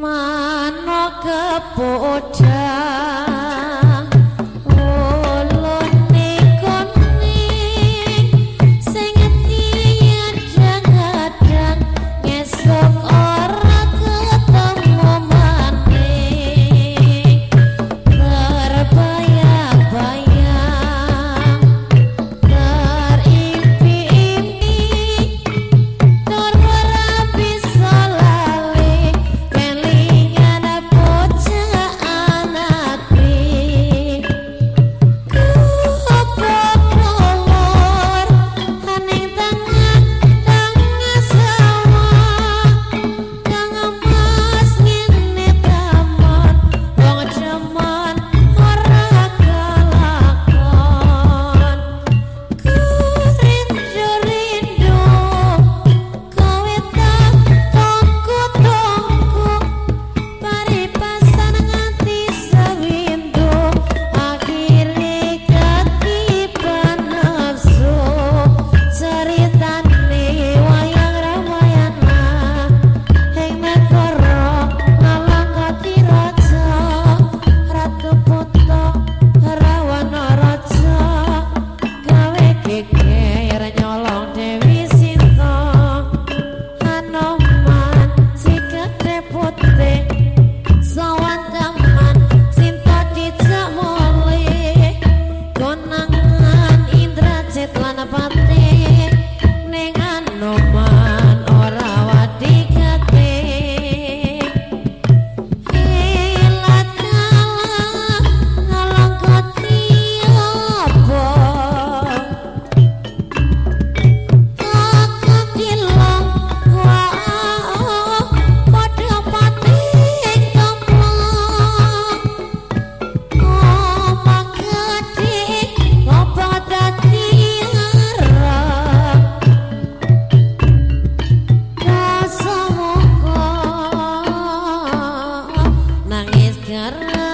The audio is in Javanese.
mano kepoda Karena